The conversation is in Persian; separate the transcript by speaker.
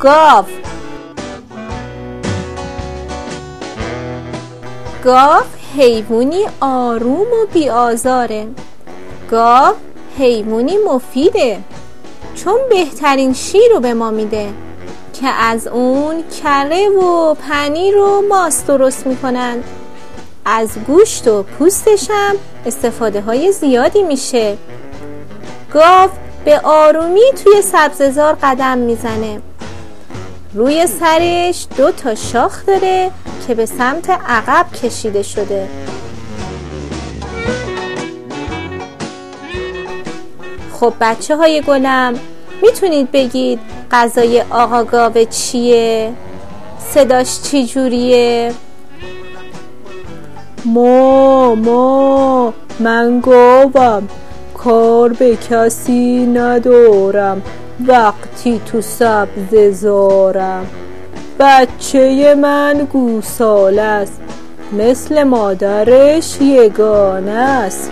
Speaker 1: گاو. گاو حیوانی آروم و بیآزاره. گاو حیوانی مفیده. چون بهترین شیر رو به ما میده که از اون کره و پنیر و ماست درست می‌کنن. از گوشت و پوستش هم استفاده های زیادی میشه. گاو به آرومی توی سبززار قدم می‌زنه. روی سرش دو تا شاخ داره که به سمت عقب کشیده شده خب بچه های گلم می‌تونید بگید غذای آقا گاوه چیه؟ صداش چی جوریه؟
Speaker 2: ما ما من گاوم کار به کسی ندارم وقتی تو سبز زارم. بچه من گوساله است. مثل مادرش یگانه است.